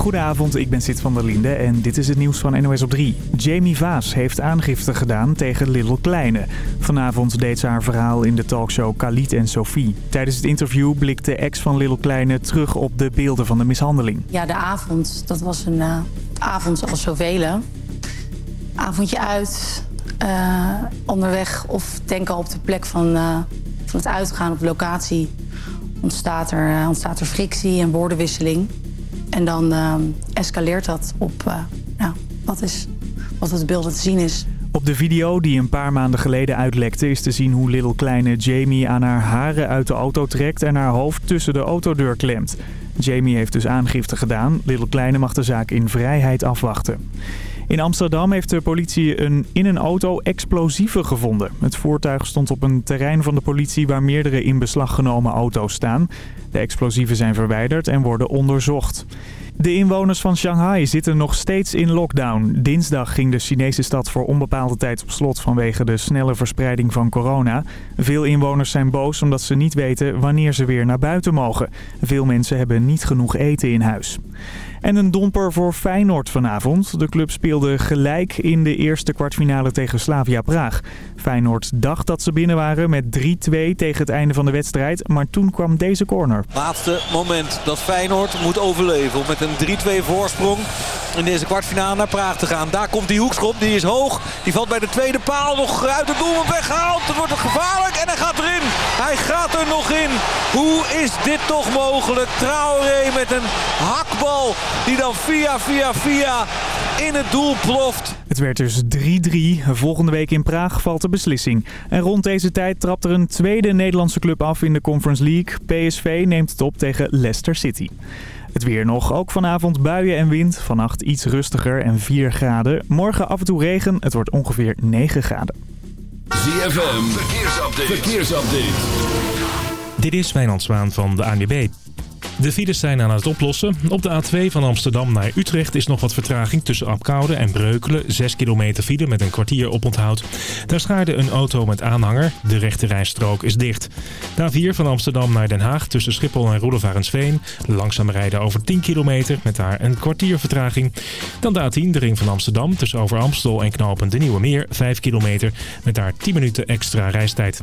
Goedenavond, ik ben Sid van der Linde en dit is het nieuws van NOS op 3. Jamie Vaas heeft aangifte gedaan tegen Little Kleine. Vanavond deed ze haar verhaal in de talkshow Khalid en Sophie. Tijdens het interview blikte ex van Little Kleine terug op de beelden van de mishandeling. Ja, de avond, dat was een uh, avond zoals zoveel. Avondje uit, uh, onderweg of denken op de plek van, uh, van het uitgaan op locatie... ontstaat er, ontstaat er frictie en woordenwisseling... En dan uh, escaleert dat op uh, nou, wat, is, wat het beeld te zien is. Op de video die een paar maanden geleden uitlekte is te zien hoe Little Kleine Jamie aan haar haren uit de auto trekt en haar hoofd tussen de autodeur klemt. Jamie heeft dus aangifte gedaan. Little Kleine mag de zaak in vrijheid afwachten. In Amsterdam heeft de politie een, in een auto explosieven gevonden. Het voertuig stond op een terrein van de politie waar meerdere in beslag genomen auto's staan. De explosieven zijn verwijderd en worden onderzocht. De inwoners van Shanghai zitten nog steeds in lockdown. Dinsdag ging de Chinese stad voor onbepaalde tijd op slot vanwege de snelle verspreiding van corona. Veel inwoners zijn boos omdat ze niet weten wanneer ze weer naar buiten mogen. Veel mensen hebben niet genoeg eten in huis. En een domper voor Feyenoord vanavond. De club speelde gelijk in de eerste kwartfinale tegen Slavia Praag. Feyenoord dacht dat ze binnen waren met 3-2 tegen het einde van de wedstrijd. Maar toen kwam deze corner. Laatste moment dat Feyenoord moet overleven. Om met een 3-2 voorsprong in deze kwartfinale naar Praag te gaan. Daar komt die hoekschop. Die is hoog. Die valt bij de tweede paal nog uit de doel weggehaald. Het wordt gevaarlijk en hij gaat erin. Hij gaat er nog in. Hoe is dit toch mogelijk? Traoré met een hakbal die dan via, via, via in het doel ploft. Het werd dus 3-3. Volgende week in Praag valt de beslissing. En rond deze tijd trapt er een tweede Nederlandse club af in de Conference League. PSV neemt het op tegen Leicester City. Het weer nog. Ook vanavond buien en wind. Vannacht iets rustiger en 4 graden. Morgen af en toe regen. Het wordt ongeveer 9 graden. ZFM. Verkeersupdate. Verkeersupdate. Dit is Wijnand Zwaan van de ANWB. De files zijn aan het oplossen. Op de A2 van Amsterdam naar Utrecht is nog wat vertraging tussen Apkoude en Breukelen. 6 kilometer file met een kwartier oponthoud. Daar schaarde een auto met aanhanger. De rechte rijstrook is dicht. De A4 van Amsterdam naar Den Haag tussen Schiphol en Roelevarensveen. Langzaam rijden over 10 kilometer met daar een kwartier vertraging. Dan de A10, de ring van Amsterdam tussen Over Amstel en Knopen de Nieuwe Meer. 5 kilometer met daar 10 minuten extra reistijd.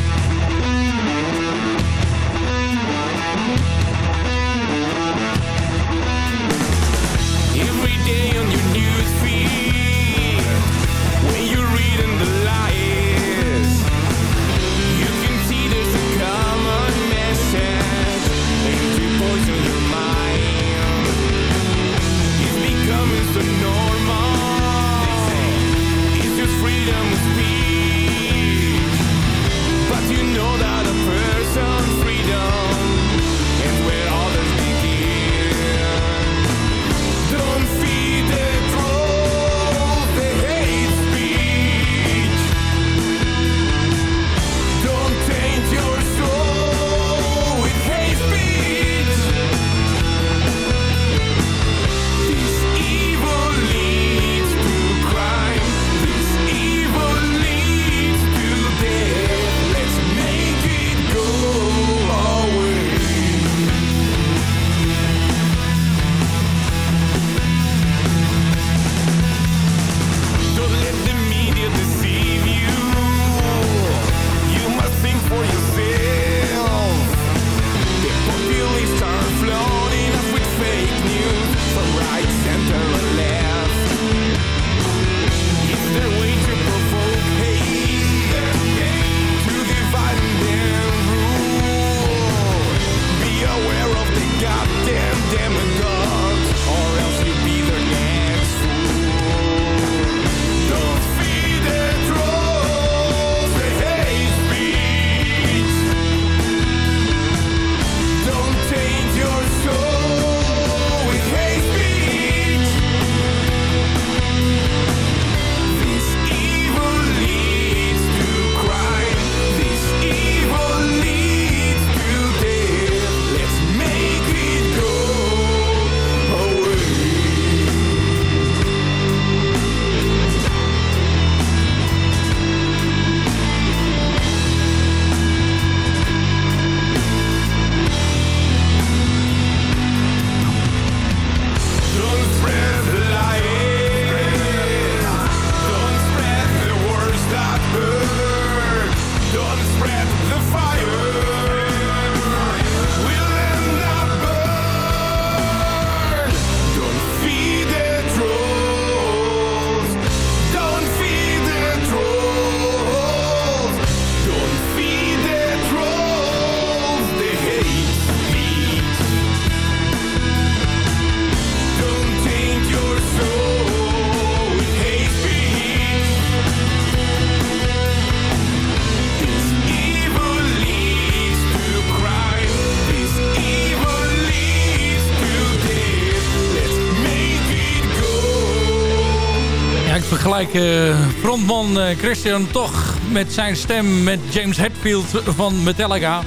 Vergelijk eh, frontman eh, Christian toch met zijn stem met James Hetfield van Metallica.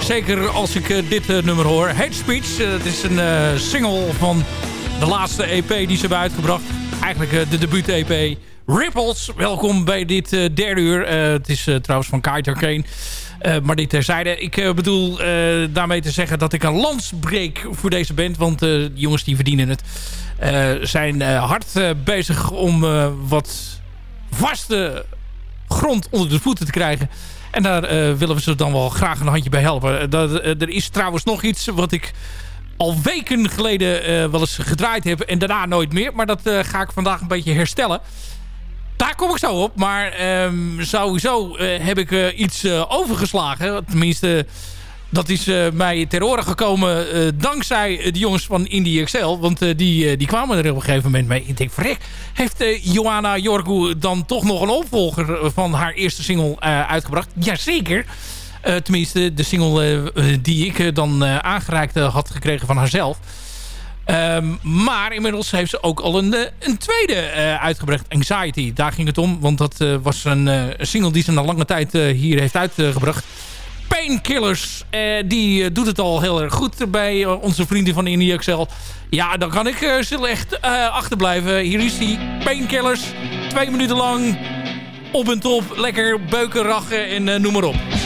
Zeker als ik eh, dit nummer hoor. Hate Speech, het is een single van de laatste EP die ze hebben uitgebracht. Eigenlijk de debuut-EP. Ripples, welkom bij dit derde uur. Het is trouwens van Kite Kane. Maar dit terzijde. Ik bedoel daarmee te zeggen dat ik een lans breek voor deze band. Want jongens die verdienen het. Eh, zijn eh, hard eh, bezig om wat vaste grond onder de voeten te krijgen. En daar willen we ze dan wel graag een handje bij helpen. Dat, er is trouwens nog iets wat ik al weken geleden wel eens gedraaid heb. En daarna nooit meer. Maar dat ga ik vandaag een beetje herstellen. Daar kom ik zo op. Maar ehm, sowieso heb ik iets overgeslagen. Tenminste, dat is eh, mij ter oren gekomen eh, dankzij de jongens van Indie XL. Want eh, die, die kwamen er op een gegeven moment mee. Ik denk, verrek, heeft Johanna Jorgu dan toch nog een opvolger van haar eerste single uitgebracht? Jazeker. Tenminste, de single die ik dan aangereikt had gekregen van haarzelf. Ehm, maar inmiddels heeft ze ook al een, een tweede eh, uitgebracht. Anxiety, daar ging het om. Want dat was een single die ze na lange tijd hier heeft uitgebracht. Painkillers, eh, die eh, doet het al heel erg goed bij eh, onze vrienden van Indie. Ja, dan kan ik zullen echt eh, achterblijven. Hier is die Painkillers. Twee minuten lang op en top. Lekker beuken, rachen en noem maar op.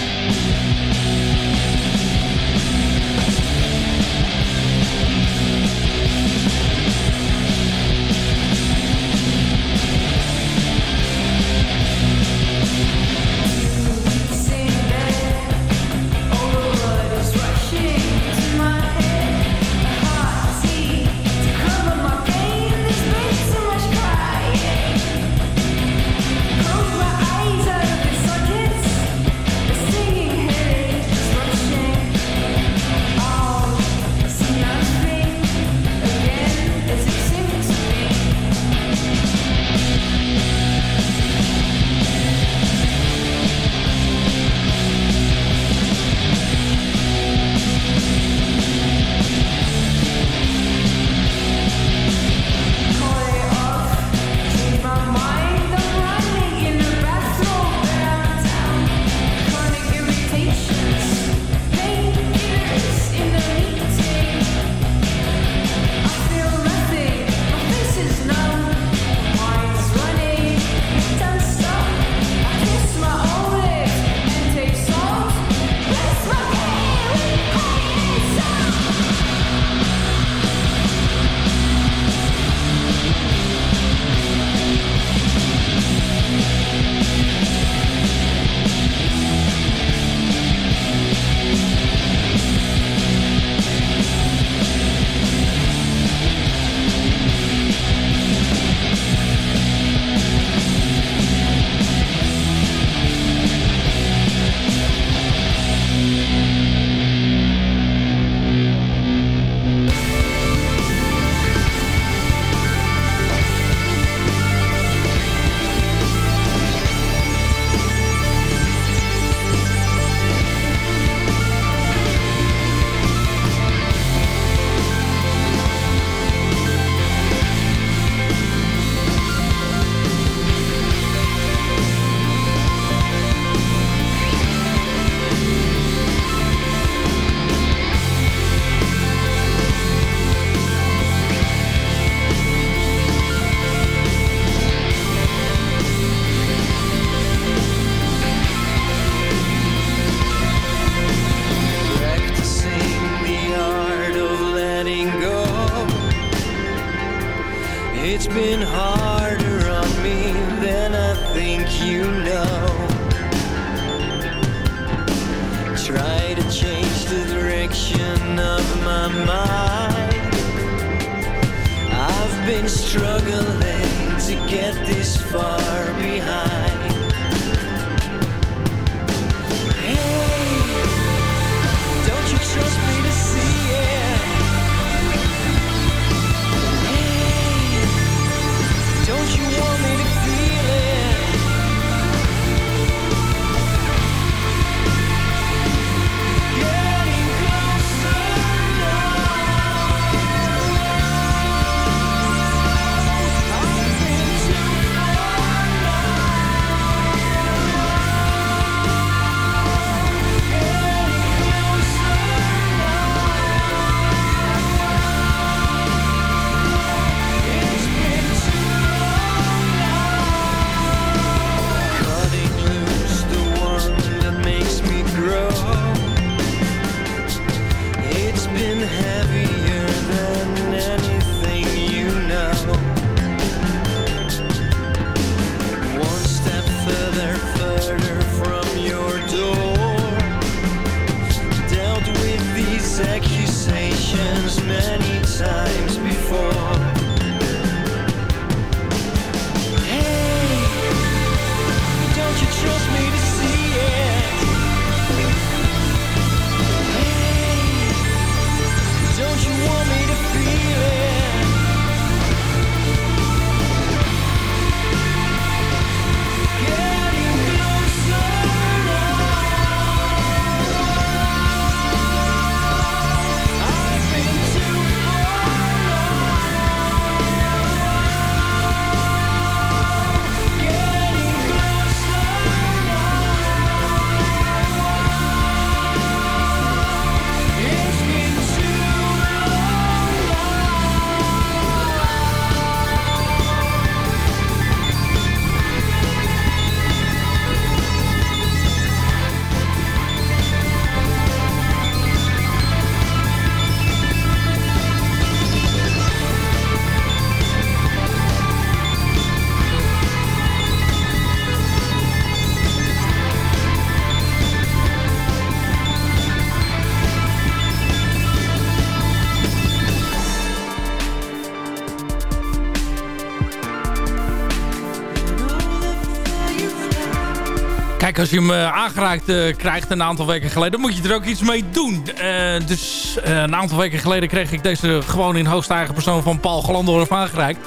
Als je hem eh, aangeraakt eh, krijgt een aantal weken geleden... moet je er ook iets mee doen. Eh, dus een aantal weken geleden kreeg ik deze gewoon in hoogste eigen persoon... van Paul Glandorf aangereikt.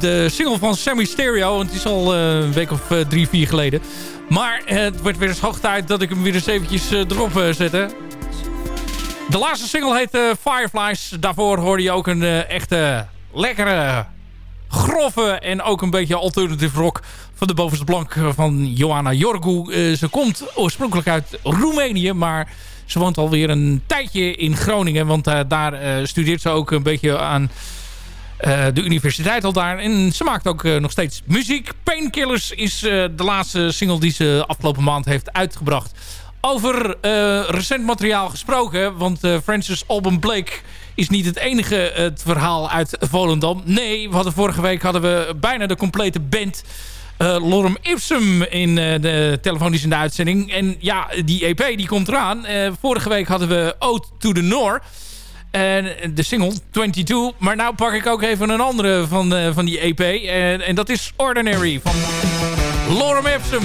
De single van Sammy Stereo. Het is al een week of drie, vier geleden. Maar het wordt weer eens hoog tijd dat ik hem weer eens eventjes erop zette. De laatste single heet Fireflies. Daarvoor hoorde je ook een echte lekkere, grove en ook een beetje alternative rock van de bovenste plank van Johanna Jorgu. Eh, ze komt oorspronkelijk uit Roemenië, maar ze woont alweer een tijdje in Groningen. Want eh, daar eh, studeert ze ook een beetje aan de universiteit al daar. En ze maakt ook nog steeds muziek. Painkillers is de laatste single die ze afgelopen maand heeft uitgebracht. Over recent materiaal gesproken. Want Francis Alban Blake is niet het enige het verhaal uit Volendam. Nee, we hadden vorige week hadden we bijna de complete band... eh, Lorem Ipsum in eh, de telefonisch in de uitzending. En ja, die EP die komt eraan. Eh, vorige week hadden we Ode to the North. En de single 22. Maar nou pak ik ook even een andere van, van die EP. En, en dat is Ordinary van Lorem Ipsum.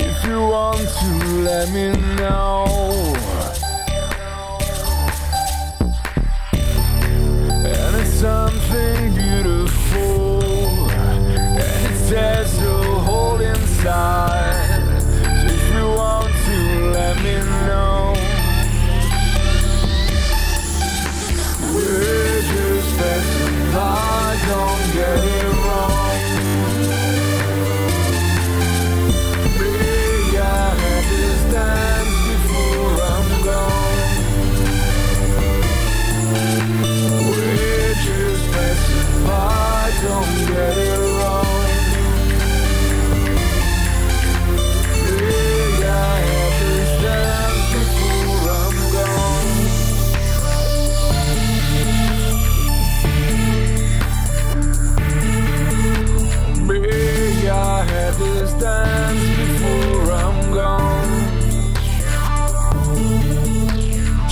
If you want to, let me know. And it's something beautiful. And it says to hold inside.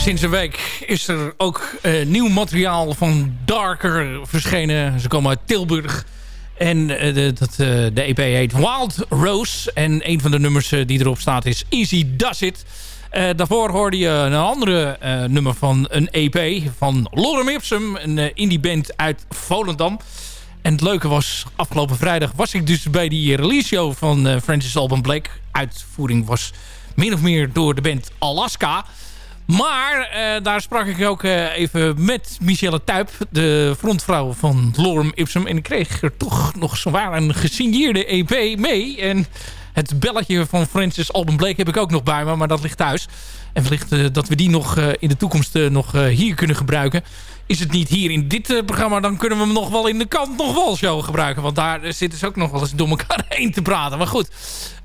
Sinds een week is er ook eh, nieuw materiaal van Darker verschenen. Ze komen uit Tilburg. En eh, de, dat, eh, de EP heet Wild Rose. En een van de nummers die erop staat is Easy Does It. Daarvoor hoorde je een andere nummer van een EP van Lorem Ipsum. Een indie band uit Volendam. En het leuke was, afgelopen vrijdag was ik dus bij die release show van Francis Alban Blake. Uitvoering was min of meer door de band Alaska. Maar eh, daar sprak ik ook eh, even met Michelle Tuip, de frontvrouw van Lorem Ipsum. En ik kreeg er toch nog zowaar een gesigneerde EP mee. En het belletje van Francis Alban Blake heb ik ook nog bij me, maar dat ligt thuis. En wellicht eh, dat we die nog in de toekomst nog hier kunnen gebruiken. Is het niet hier in dit eh, programma, dan kunnen we hem nog wel in de kant nog wel show gebruiken. Want daar eh, zitten ze ook nog wel eens door elkaar heen te praten. Maar goed,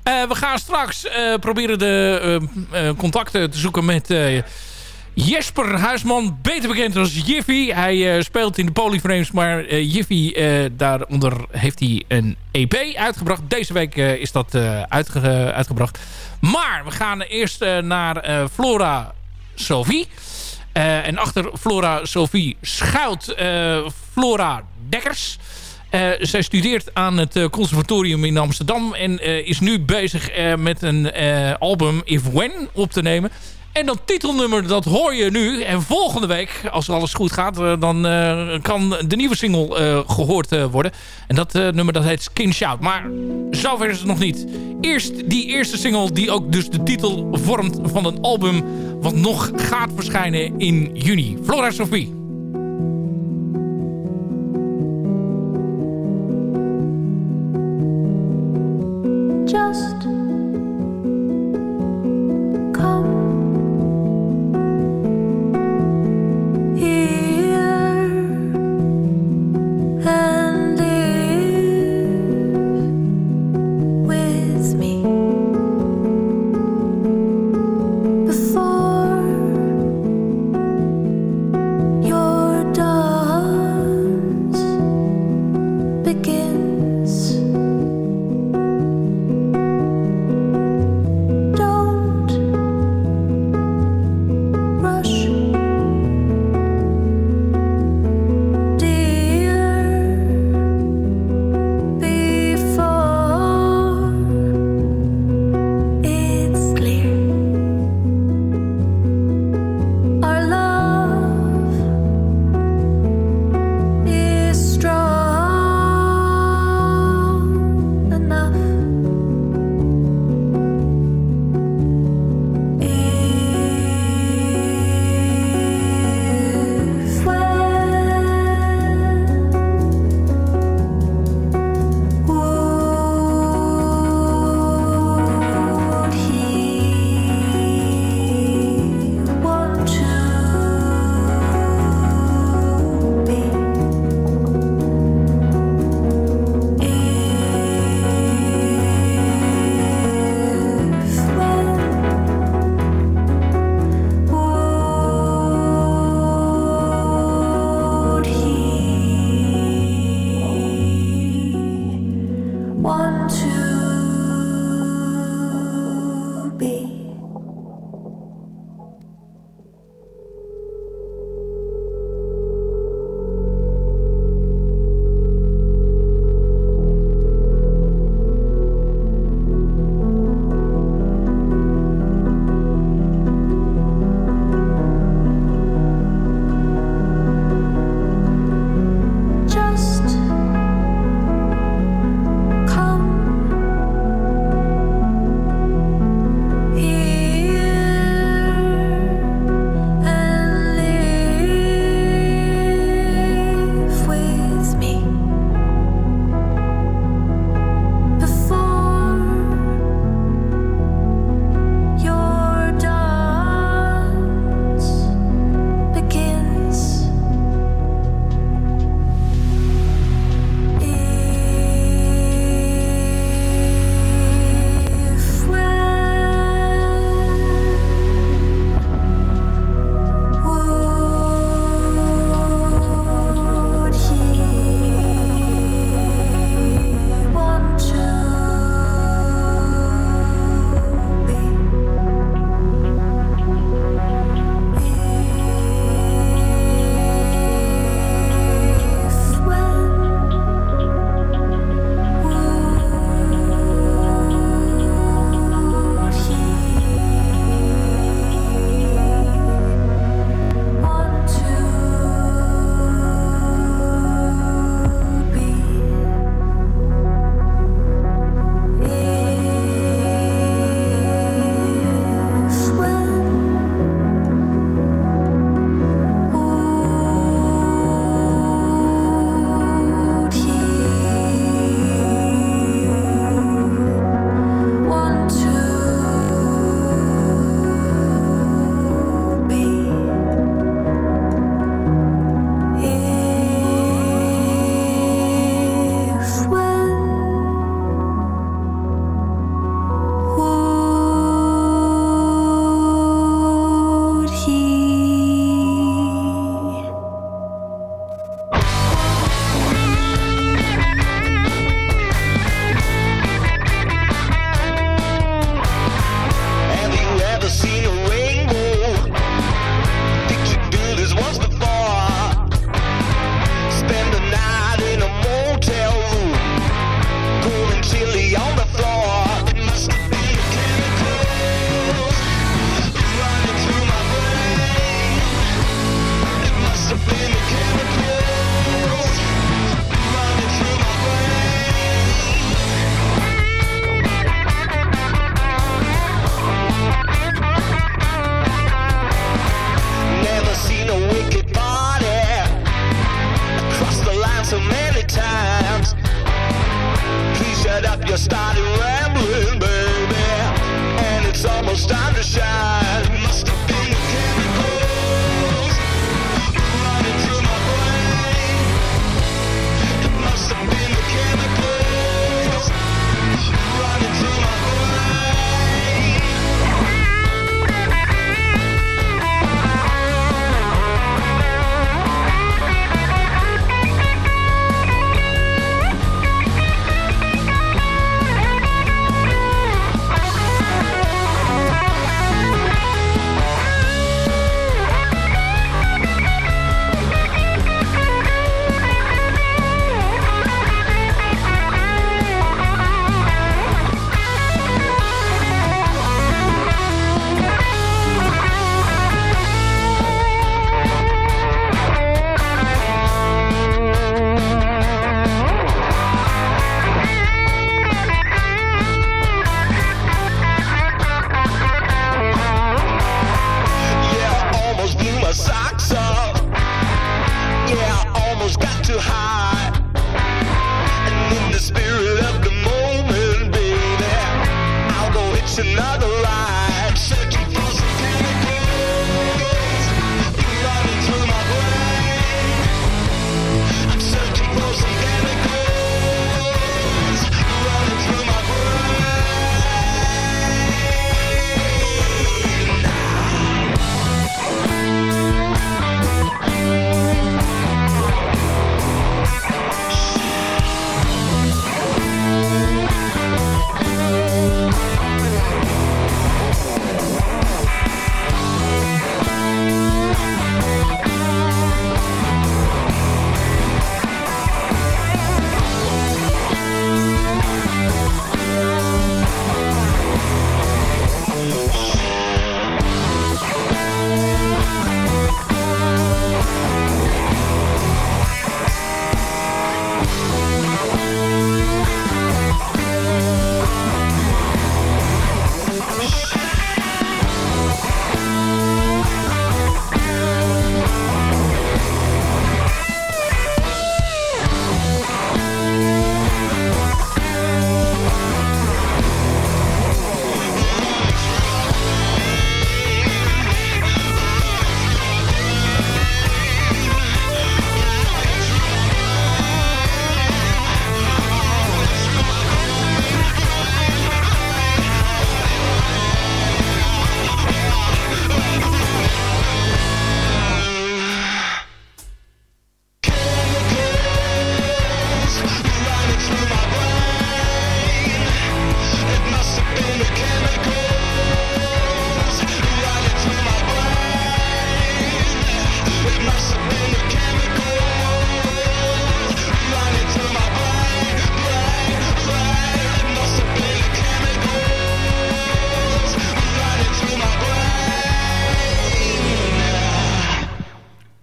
eh, we gaan straks proberen de contacten te zoeken met... Jesper Huisman, beter bekend als Jiffy. Hij speelt in de Polyframes, maar Jiffy, daaronder heeft hij een EP uitgebracht. Deze week is dat uitge- uitgebracht. Maar we gaan eerst naar Flora Sophie. Eh, en achter Flora Sophie schuilt eh, Flora Dekkers. Eh, zij studeert aan het conservatorium in Amsterdam. En is nu bezig met een album If When op te nemen. En dat titelnummer, dat hoor je nu. En volgende week, als alles goed gaat... eh, dan eh, kan de nieuwe single eh, gehoord eh, worden. En dat nummer dat heet Skin Shout. Maar zover is het nog niet. Eerst die eerste single die ook dus de titel vormt van een album... wat nog gaat verschijnen in juni. Flora Sophie.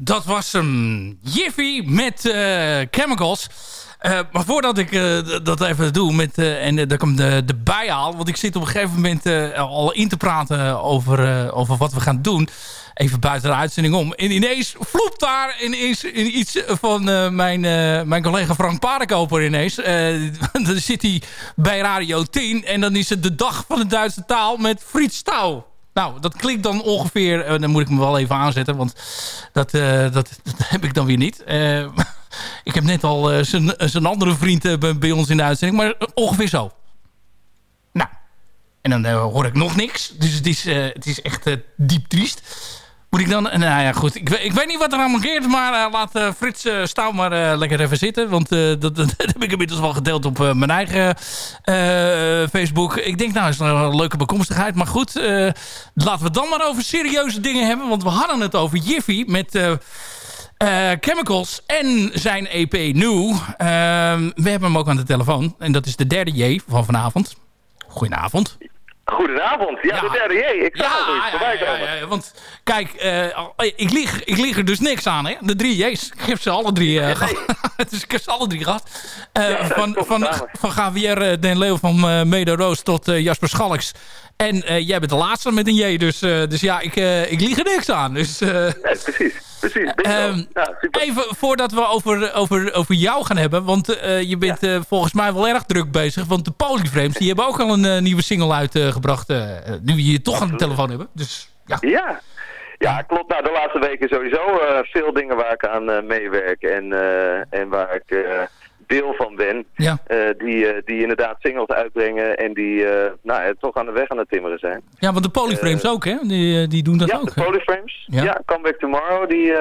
Dat was hem. Jiffy met eh, Chemicals. Eh, maar voordat ik eh, dat even doe met, en daar komt de, de bijhaal. Want ik zit op een gegeven moment al in te praten over, over wat we gaan doen. Even buiten de uitzending om. En ineens vloept daar ineens iets van mijn, mijn collega Frank Paardenkoper ineens. Dan zit hij bij Radio 10 en dan is het de dag van de Duitse taal met Frits Stouw. Nou, dat klinkt dan ongeveer... eh, dan moet ik me wel even aanzetten, want dat, eh, dat, heb ik dan weer niet. Eh, ik heb net al zijn andere vriend bij- bij ons in de uitzending, maar ongeveer zo. Nou, en dan hoor ik nog niks. Dus het is, het is echt diep triest. Moet ik dan... Nou ja, goed. Ik, weet- ik weet niet wat er aan mankeert, maar eh, laat eh, Frits eh Stouw maar lekker even zitten. Want dat, dat, heb ik inmiddels wel gedeeld op mijn eigen Facebook. Ik denk, nou, is een leuke bekomstigheid. Maar goed, laten we het dan maar over serieuze dingen hebben. Want we hadden het over Jiffy met... Chemicals en zijn EP New. Ehm, we hebben hem ook aan de telefoon. En dat is de derde J van vanavond. Goedenavond. Goedenavond. Ja, Ja. de derde J. Ik zag al zoiets ja, voorbij komen. ja, ja, want kijk, eh, al- ik, lieg, ik lieg er dus niks aan. Hè? De drie J's. Ik heb ze alle drie eh, gehad. dus ik heb ze alle drie gehad. Eh, van, van, van Javier eh, Den Leeuw van eh Medo Roos tot eh, Jasper Schalks. En eh, jij bent de laatste met een J. Dus, eh, dus ja, ik, eh, ik lieg er niks aan. Dus, eh, Nee, precies. Precies. Ehm, ja. Even voordat we over, over, over jou gaan hebben. Want eh, je bent eh, volgens mij wel erg druk bezig. Want de Polyframes die hebben ook al een eh, nieuwe single uitgebracht. nu we je toch aan de telefoon hebben. Dus ja. Ja. Ja, klopt. Nou, de laatste weken sowieso veel dingen waar ik aan meewerk en, en waar ik deel van ben. Ja. Eh, die, eh, die inderdaad singles uitbrengen en die eh, nou, ja, toch aan de weg aan het timmeren zijn. ja, want de Polyframes ook, hè? Die, die doen dat ja, ook. de hè? Polyframes. Ja. Ja, Come Back Tomorrow, die,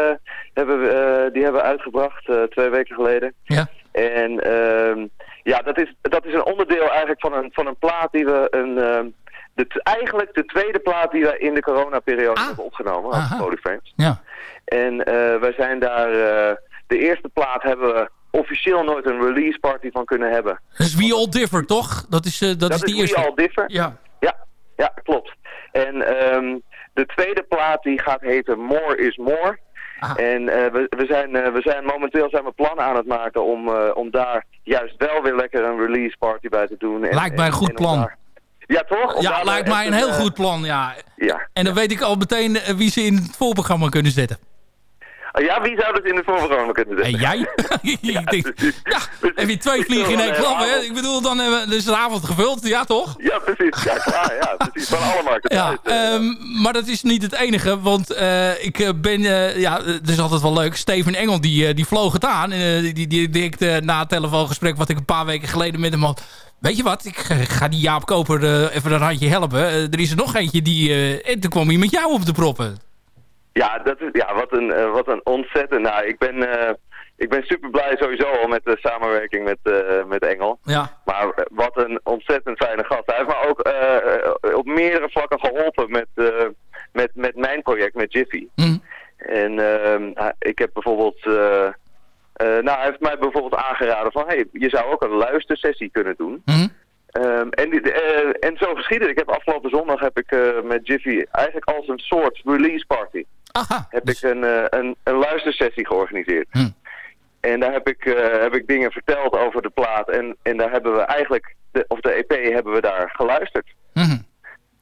hebben, we, die hebben uitgebracht twee weken geleden. Ja. En ehm, ja, dat is, dat is een onderdeel eigenlijk van een, van een plaat die we een... ehm, de, eigenlijk de tweede plaat die we in de coronaperiode Ah. hebben opgenomen. Polyframes. Ja. En wij zijn daar... de eerste plaat hebben we officieel nooit een release party van kunnen hebben. Dus We All Differ, toch? Dat is, eh, dat Dat is die We eerste. All Differ. Ja. Ja, ja, klopt. En ehm, de tweede plaat die gaat heten More is More. Ah. En eh, we, we, zijn, eh, we zijn momenteel zijn we plannen aan het maken om, om daar juist wel weer lekker een release party bij te doen. En, Lijkt mij een en- goed plan. daar- Ja, toch? Om Ja, lijkt mij een heel goed plan, ja. Ja. En dan weet ik al meteen wie ze in het voorprogramma kunnen zetten. Ja, wie zou dat in de voorprogramma kunnen En zetten? jij? Denk, ja, heb je twee vliegen in één klap, hè? Ik bedoel, dan hebben we dus de avond gevuld, ja toch? Ja, precies. Ja, klaar. Ja, precies. Van alle markten. Ja, eh. ehm, maar dat is niet het enige, want eh, ik eh, ben, eh, ja, het is altijd wel leuk. Steven Engel, die, eh, die vloog het aan. Eh, die, die, die, ik, eh, na het telefoongesprek wat ik een paar weken geleden met hem had. Weet je wat, ik ga- die Jaap Koper eh, even een handje helpen. Eh, er is er nog eentje die, eh, en toen kwam hij met jou op de proppen. Ja, dat is, ja wat, een, eh, wat een ontzettend... Nou, ik ben, eh, ik ben super blij sowieso al met de samenwerking met, eh, met Engel. Ja, Maar wat een ontzettend fijne gast. Hij heeft me ook op meerdere vlakken geholpen met, met, met mijn project, met Jiffy. Hm. En ehm, ik heb bijvoorbeeld... nou, hij heeft mij bijvoorbeeld aangeraden van... Hey, je zou ook een luistersessie kunnen doen. Hm. Ehm, en, die- en zo geschiedde. Ik heb afgelopen zondag heb ik met Jiffy eigenlijk als een soort release party aha. heb Dus- ik een, eh, een, een luistersessie georganiseerd. Hm. En daar heb ik, eh, heb ik dingen verteld over de plaat. En, en daar hebben we eigenlijk, de, of de EP hebben we daar geluisterd. hm.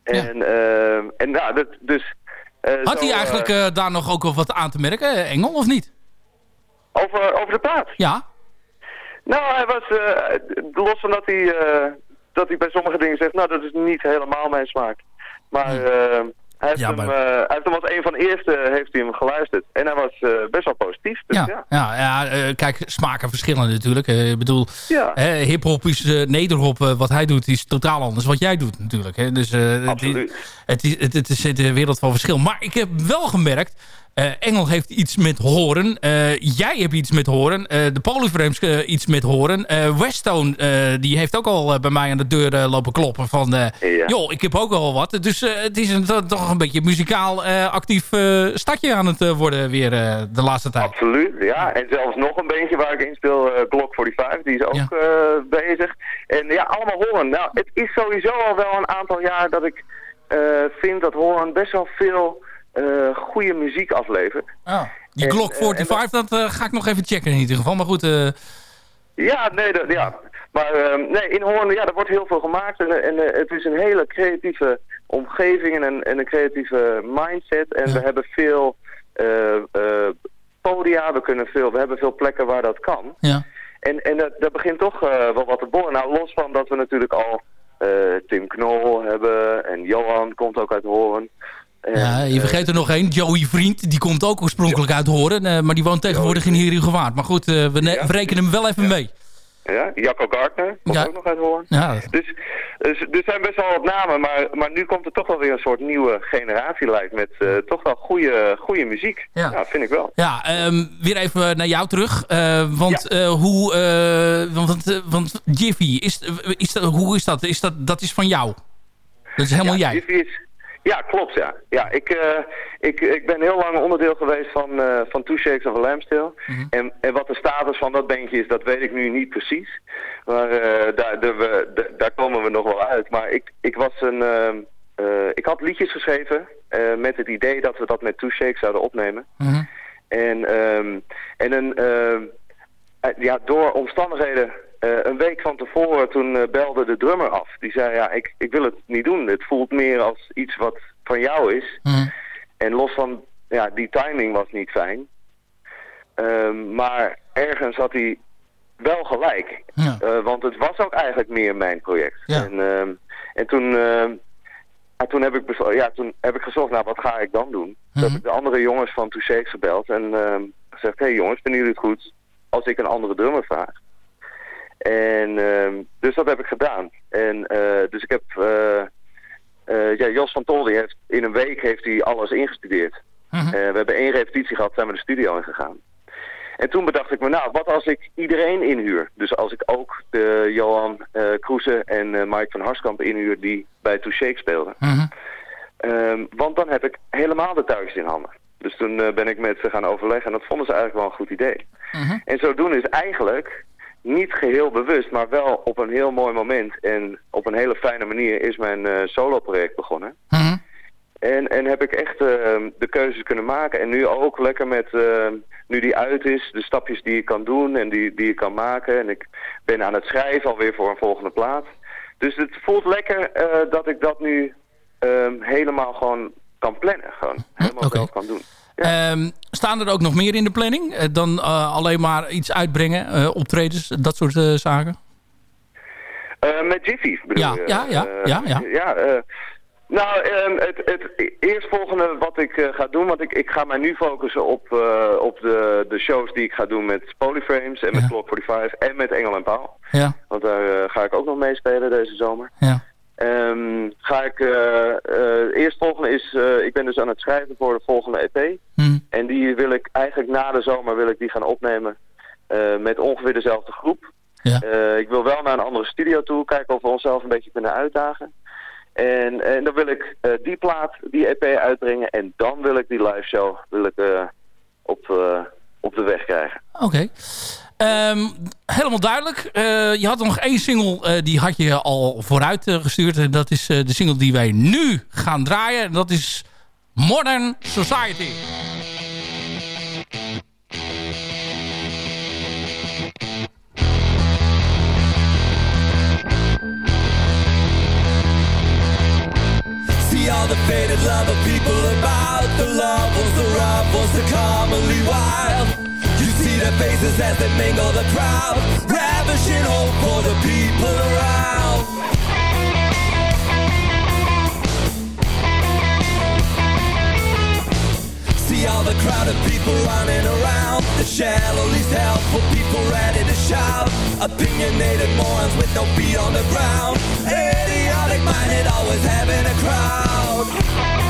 Ja. En, ehm, en nou, dat, dus... eh, Had hij eigenlijk eh, eh, daar nog ook wel wat aan te merken, eh, Engel, of niet? over, over de plaat? Ja. Nou, hij was, eh, los van dat hij, eh, dat hij bij sommige dingen zegt, nou, dat is niet helemaal mijn smaak. Maar eh, hij, heeft Ja, hem, maar- eh, hij heeft hem als een van de eerste heeft hij hem geluisterd. En hij was eh, best wel positief. Dus ja. Ja, ja, ja eh, kijk, smaken verschillen natuurlijk. Eh, ik bedoel, hip-hop is eh, nederhop. eh, wat hij doet is totaal anders wat jij doet natuurlijk. Hè. Dus eh, het, Absoluut. het, is, het, het is een wereld van verschil. Maar ik heb wel gemerkt, eh, Engel heeft iets met horen. Eh, jij hebt iets met horen. eh, de Polyframes iets met horen. Westone, die heeft ook al bij mij aan de deur lopen kloppen. Van, Ja. joh, ik heb ook al wat. Dus het is een, to- toch een beetje muzikaal actief stadje aan het worden weer de laatste tijd. Absoluut, ja. En zelfs nog een beentje waar ik in speel, Glock 45, die is ook Ja. bezig. En ja, allemaal horen. Nou, het is sowieso al wel een aantal jaar dat ik vind dat horen best wel veel goede muziek aflevert. Ah, die Glock eh, 45, dat eh, ga ik nog even checken in ieder geval. Maar goed, eh, Ja, nee, dat, ja. Maar ehm, nee, in Hoorn, ja, er wordt heel veel gemaakt. En, en eh, het is een hele creatieve omgeving en een, en een creatieve mindset. En Ja. we hebben veel eh, eh, podia, we, kunnen veel, we hebben veel plekken waar dat kan. ja. En, en dat, dat begint toch eh, wel wat te borren. Nou, los van dat we natuurlijk al eh, Tim Knol hebben en Johan komt ook uit Hoorn. Ja, je eh, vergeet er nog één, Joey Vriend. Die komt ook oorspronkelijk uit Horen. eh, maar die woont tegenwoordig in Heerhugowaard. Maar goed, eh, we, we rekenen hem wel even mee. ja, Jacco Gardner komt Ja. ook nog uit Hoorn. Ja, Dus, dus er zijn best wel wat namen, maar, maar nu komt er toch wel weer een soort nieuwe generatie lijkt met toch wel goede, goede muziek. Ja. Ja. vind ik wel. ja ehm, weer even naar jou terug. Want eh, hoe... want, want Jiffy, is, is dat, hoe is dat? is dat? Dat is van jou. Dat is helemaal jij. Jiffy is- ja, klopt ja. ja ik, eh, ik, ik ben heel lang onderdeel geweest van, eh van Two Shakes of a. Mhm. en, en wat de status van dat bandje is, dat weet ik nu niet precies. Maar eh, daar, daar, we, daar- daar komen we nog wel uit. Maar ik, ik was een... ik had liedjes geschreven met het idee dat we dat met Two Shakes zouden opnemen. Mhm. En, ehm, en een, ja, door omstandigheden, eh, een week van tevoren, toen eh, belde de drummer af. Die zei, ja, ik, ik wil het niet doen. Het voelt meer als iets wat van jou is. Mhm. En los van, ja, die timing was niet fijn. Ehm, maar ergens had hij wel gelijk. Ja. Eh, want het was ook eigenlijk meer mijn project. Ja. En, ehm, en toen, ehm, ja, toen, heb ik ja, toen heb ik gezocht, nou wat ga ik dan doen? Toen Mhm. heb ik de andere jongens van Touché gebeld en gezegd, hé hey jongens, vinden jullie het goed als ik een andere drummer vraag? En ehm, dus dat heb ik gedaan. En eh, dus ik heb, eh, eh, ja, Jos van Tol, heeft in een week heeft hij alles ingestudeerd. Mhm. We hebben één repetitie gehad, zijn we de studio ingegaan. En toen bedacht ik me, nou, wat als ik iedereen inhuur? Dus als ik ook de Johan Kroese en eh, Mike van Harskamp inhuur die bij Touché speelden. Ehm, want dan heb ik helemaal de touwtjes in handen. Dus toen ben ik met ze gaan overleggen en dat vonden ze eigenlijk wel een goed idee. Mhm. En zodoende is eigenlijk niet geheel bewust, maar wel op een heel mooi moment en op een hele fijne manier is mijn eh solo-project begonnen. Mhm. En, en heb ik echt eh, de keuzes kunnen maken. En nu ook lekker met, eh, nu die uit is, de stapjes die ik kan doen en die, die ik kan maken. En ik ben aan het schrijven alweer voor een volgende plaat. Dus het voelt lekker eh, dat ik dat nu ehm, helemaal gewoon kan plannen. Gewoon helemaal oké. zelf kan doen. Ehm, staan er ook nog meer in de planning eh, dan eh, alleen maar iets uitbrengen, eh, optredens, dat soort zaken? Met Jiffy bedoel Ja, je? ja, ja, ja, ja. ja nou, ehm, het, het eerstvolgende wat ik ga doen, want ik, ik ga mij nu focussen op, op de, de shows die ik ga doen met Polyframes en met Ja. Clock 45 en met Engel en Paul. Ja, Want daar ga ik ook nog meespelen deze zomer. ja. Ehm, ga ik, eh eh, eerstvolgende is, eh, ik ben dus aan het schrijven voor de volgende EP. Hm. En die wil ik eigenlijk na de zomer wil ik die gaan opnemen met ongeveer dezelfde groep. Ja. Ik wil wel naar een andere studio toe, kijken of we onszelf een beetje kunnen uitdagen. En, en dan wil ik die plaat, die EP uitbrengen en dan wil ik die live show wil ik, op, op de weg krijgen. Oké. Ehm, helemaal duidelijk. Eh, je had nog één single, eh, die had je al vooruit eh, gestuurd. En dat is de single die wij nu gaan draaien. En dat is Modern Society. All the faded love of people about The love was the rough was the commonly wild their faces as they mingle the crowd Ravishing hope for the people around. See all the crowded people running around. The shallow least help people ready to shout. Opinionated morons with no feet on the ground. Idiotic minded always having a crowd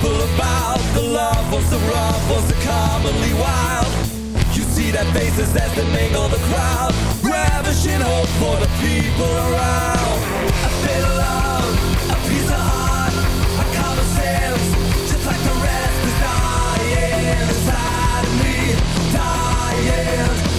people about The love was the rough, was the commonly wild. You see their faces as they mingle the crowd Ravishing hope for the people around. A bit of love, a piece of heart A common sense, just like the rest is dying inside of me Dying, dying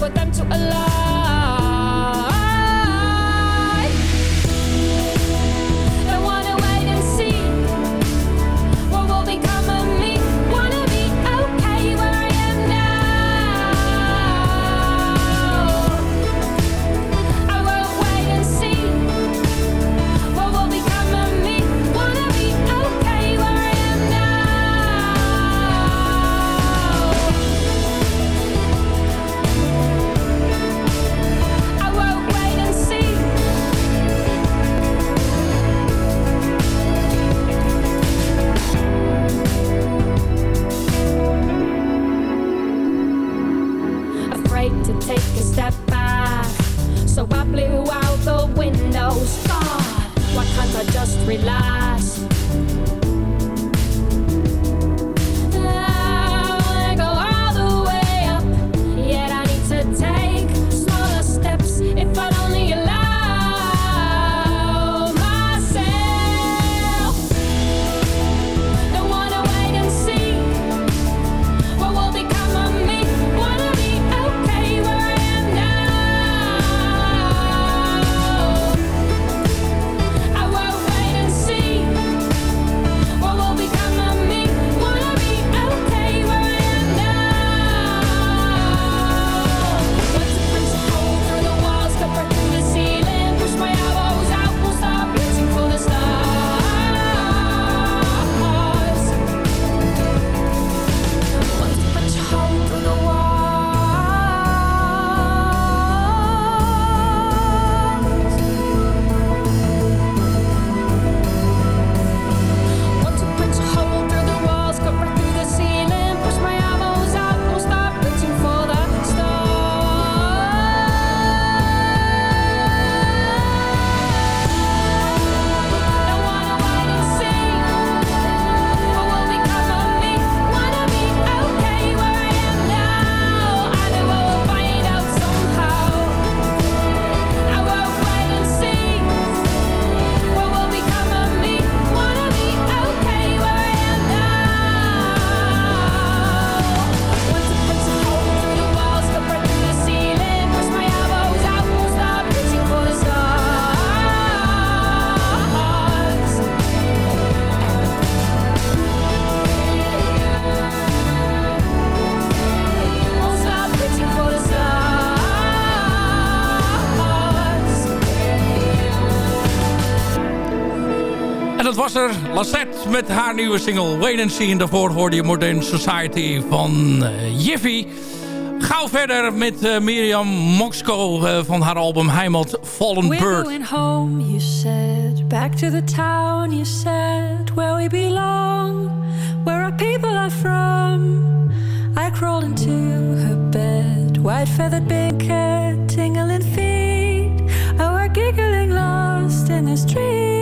for them to allow. was er Lassette met haar nieuwe single Wait and See. in daarvoor hoorde je Modern Society van uh, Jiffy. Gauw verder met eh, uh, Miriam Moxco eh, van haar album Heimat Fallen We're Bird. Going home, you said. Back to the town, you said. Where we belong, where our people are from. I crawled into her bed. White feathered blanket, tingling feet. Oh, we're giggling lost in the street.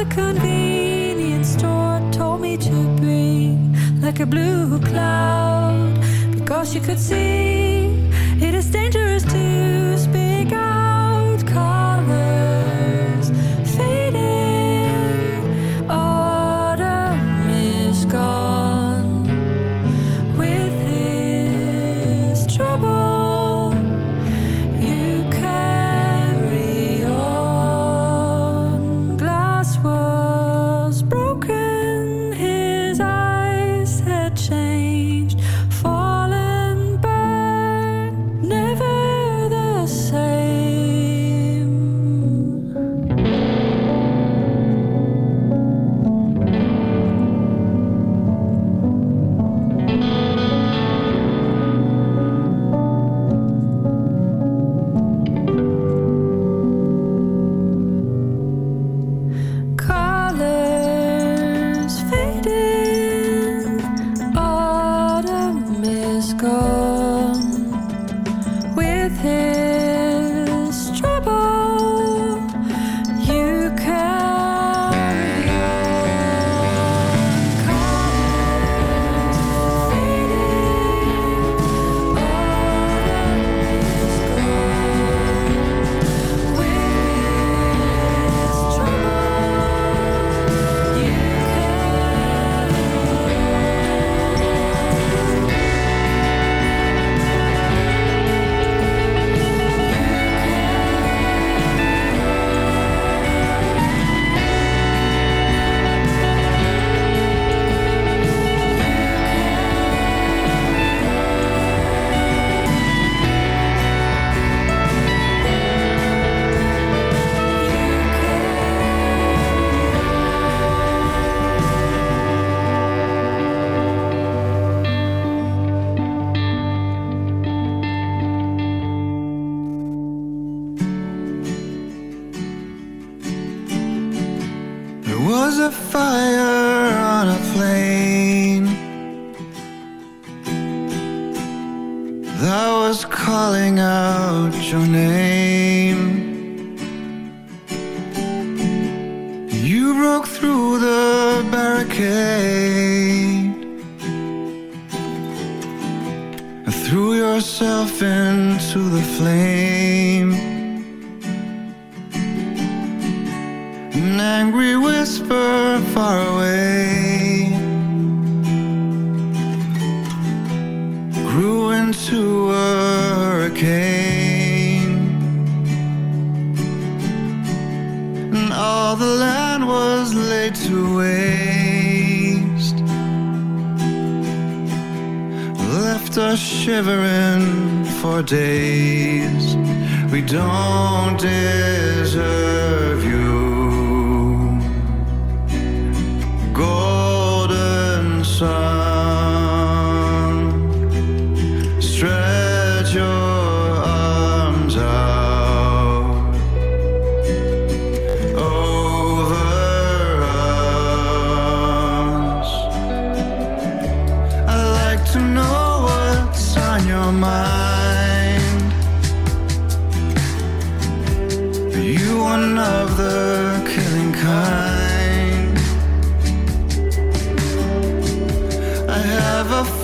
the convenience store told me to be like a blue cloud. Because you could see it is dangerous to speak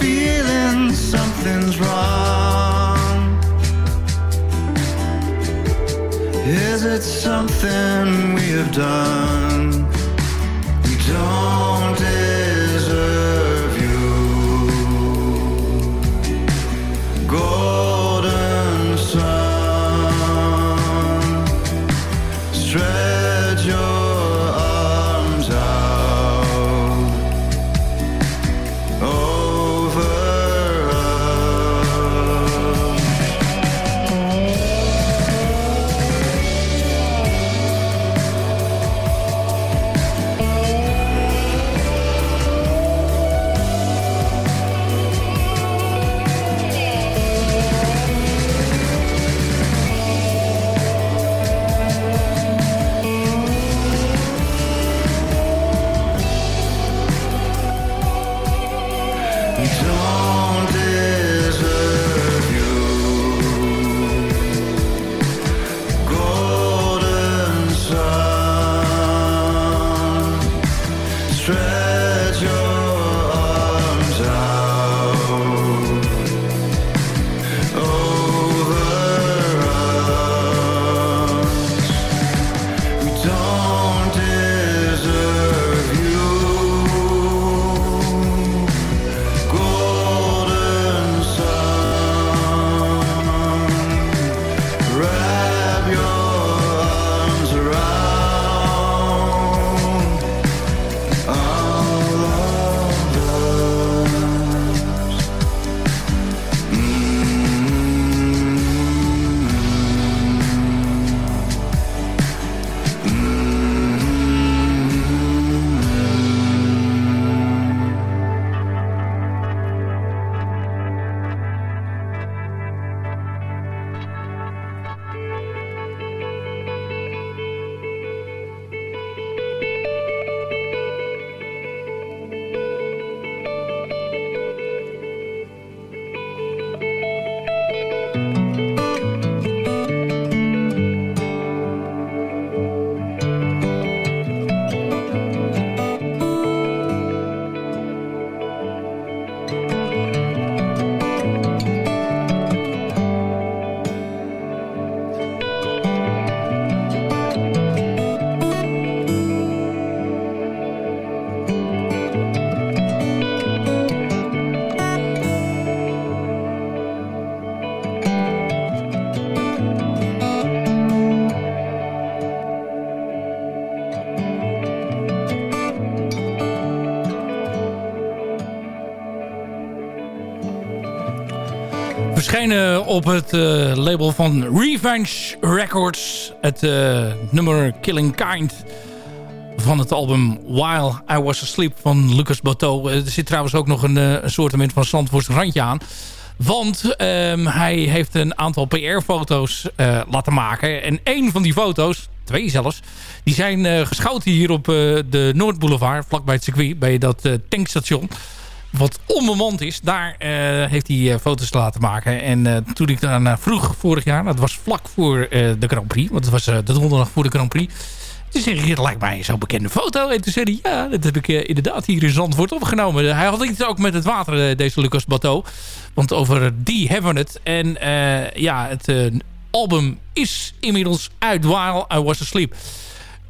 feeling something's wrong. Is it something we have done? Op het eh, label van Revenge Records. Het eh, nummer Killing Kind van het album While I Was Asleep van Lucas Bateau. Er zit trouwens ook nog een, eh, een soortement van Zandvoorts randje aan. Want ehm, hij heeft een aantal PR-foto's eh, laten maken. En één van die foto's, twee zelfs... die zijn eh, geschoten hier op eh, de Noordboulevard... vlakbij het circuit, bij dat eh, tankstation wat onbemand is, daar eh, heeft hij eh, foto's laten maken. En eh, toen ik daarna vroeg vorig jaar, dat was vlak voor de Grand Prix, want het was de donderdag voor de Grand Prix. Toen hij, het lijkt mij zo'n bekende foto. En toen zei hij, ja, dat heb ik inderdaad hier in Zandvoort opgenomen. Hij had iets ook met het water, deze Lucas Bateau. Want over die hebben we het. En ja, het album is inmiddels uit While I Was Asleep.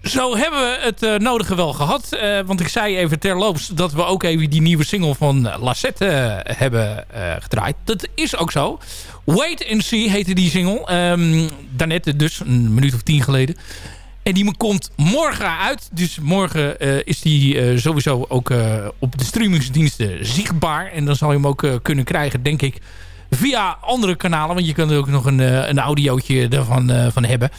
Zo hebben we het eh, nodige wel gehad. Eh, want ik zei even terloops dat we ook even die nieuwe single van Lassette eh, hebben gedraaid. Dat is ook zo. Wait and See heette die single. Ehm daarnet dus, een minuut of tien geleden. En die komt morgen uit. Dus morgen is die sowieso ook op de streamingsdiensten zichtbaar. En dan zal je hem ook kunnen krijgen, denk ik, via andere kanalen. Want je kunt er ook nog een, eh, een audiootje daarvan eh, van hebben.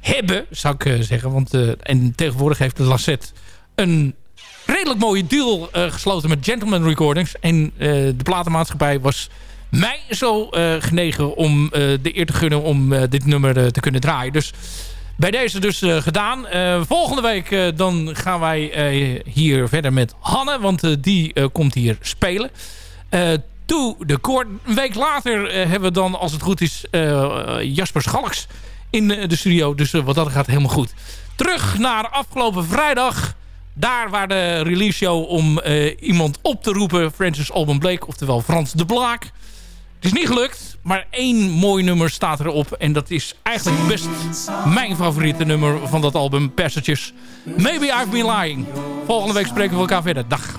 Hebben, zou ik eh, zeggen. Want, en tegenwoordig heeft de Lancet een redelijk mooie deal gesloten met Gentleman Recordings. En de platenmaatschappij was mij zo genegen om de eer te gunnen om dit nummer te kunnen draaien. Dus bij deze dus gedaan. Volgende week dan gaan wij hier verder met Hanne. Want die komt hier spelen. To de koord. Een week later eh, hebben we dan, als het goed is, eh, Jasper Schalks in eh, de studio. Dus wat dat gaat helemaal goed. Terug naar afgelopen vrijdag. Daar waar de release show om iemand op te roepen. Francis Alban Blake, oftewel Frans de Blaak. Het is niet gelukt, maar één mooi nummer staat erop. En dat is eigenlijk best mijn favoriete nummer van dat album, Passages. Maybe I've Been Lying. Volgende week spreken we elkaar verder. Dag.